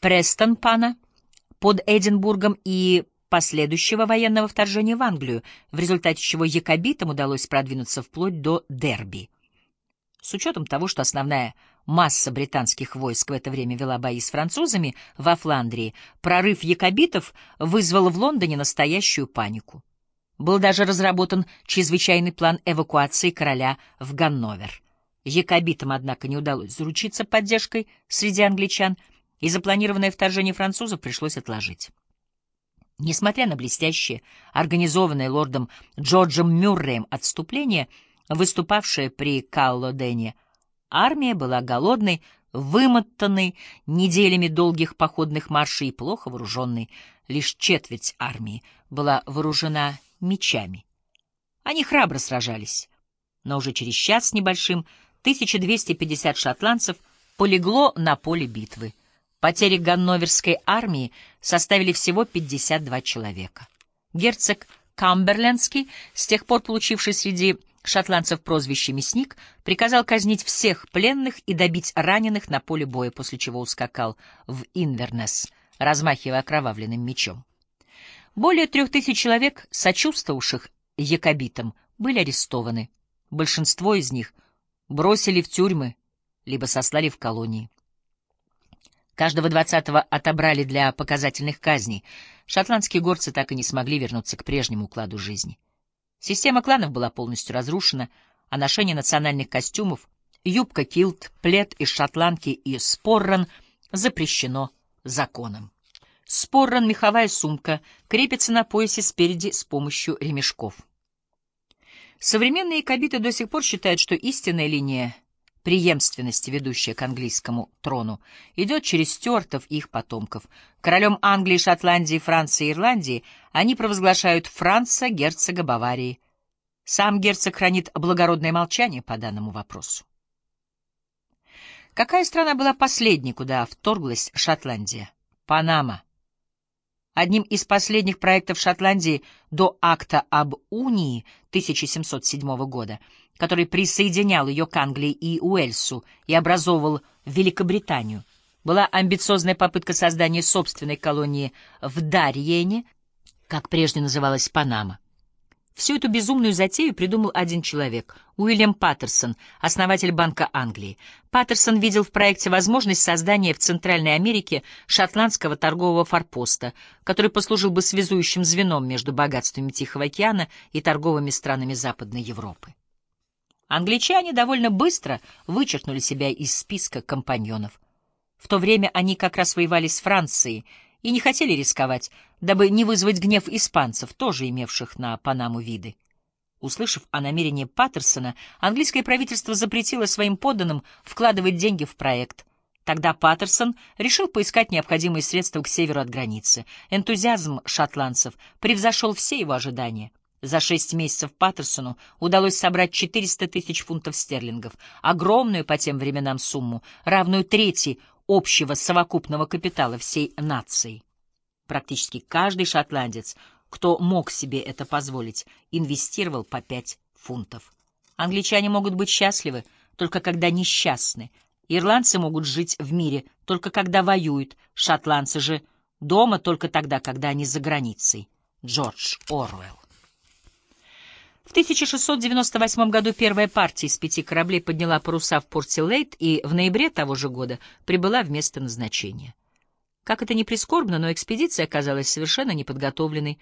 Престонпана под Эдинбургом и последующего военного вторжения в Англию, в результате чего якобитам удалось продвинуться вплоть до Дерби. С учетом того, что основная масса британских войск в это время вела бои с французами во Фландрии, прорыв якобитов вызвал в Лондоне настоящую панику. Был даже разработан чрезвычайный план эвакуации короля в Ганновер. Якобитам, однако, не удалось заручиться поддержкой среди англичан, и запланированное вторжение французов пришлось отложить. Несмотря на блестящее, организованное лордом Джорджем Мюрреем отступление, выступавшее при Каллодене, армия была голодной, вымотанной неделями долгих походных маршей и плохо вооруженной. Лишь четверть армии была вооружена мечами. Они храбро сражались, но уже через час с небольшим 1250 шотландцев полегло на поле битвы. Потери ганноверской армии составили всего 52 человека. Герцог Камберлендский, с тех пор получивший среди шотландцев прозвище «Мясник», приказал казнить всех пленных и добить раненых на поле боя, после чего ускакал в Инвернес, размахивая окровавленным мечом. Более трех тысяч человек, сочувствовавших якобитам, были арестованы. Большинство из них бросили в тюрьмы, либо сослали в колонии. Каждого двадцатого отобрали для показательных казней. Шотландские горцы так и не смогли вернуться к прежнему укладу жизни. Система кланов была полностью разрушена, а ношение национальных костюмов, юбка, килт, плед из шотландки и спорран запрещено законом. Спорран, меховая сумка, крепится на поясе спереди с помощью ремешков. Современные кабиты до сих пор считают, что истинная линия преемственности, ведущая к английскому трону, идет через Стюартов и их потомков. Королем Англии, Шотландии, Франции и Ирландии они провозглашают Франца, герцога Баварии. Сам герцог хранит благородное молчание по данному вопросу. Какая страна была последней, куда вторглась Шотландия? Панама. Одним из последних проектов Шотландии до акта об унии 1707 года — который присоединял ее к Англии и Уэльсу и образовывал Великобританию, была амбициозная попытка создания собственной колонии в Дарьене, как прежде называлась Панама. Всю эту безумную затею придумал один человек — Уильям Паттерсон, основатель Банка Англии. Паттерсон видел в проекте возможность создания в Центральной Америке шотландского торгового форпоста, который послужил бы связующим звеном между богатствами Тихого океана и торговыми странами Западной Европы. Англичане довольно быстро вычеркнули себя из списка компаньонов. В то время они как раз воевали с Францией и не хотели рисковать, дабы не вызвать гнев испанцев, тоже имевших на Панаму виды. Услышав о намерении Паттерсона, английское правительство запретило своим подданным вкладывать деньги в проект. Тогда Паттерсон решил поискать необходимые средства к северу от границы. Энтузиазм шотландцев превзошел все его ожидания. За шесть месяцев Паттерсону удалось собрать 400 тысяч фунтов стерлингов, огромную по тем временам сумму, равную трети общего совокупного капитала всей нации. Практически каждый шотландец, кто мог себе это позволить, инвестировал по пять фунтов. Англичане могут быть счастливы только когда несчастны. Ирландцы могут жить в мире только когда воюют, шотландцы же дома только тогда, когда они за границей. Джордж Оруэлл в 1698 году первая партия из пяти кораблей подняла паруса в порте и в ноябре того же года прибыла в место назначения. Как это ни прискорбно, но экспедиция оказалась совершенно неподготовленной,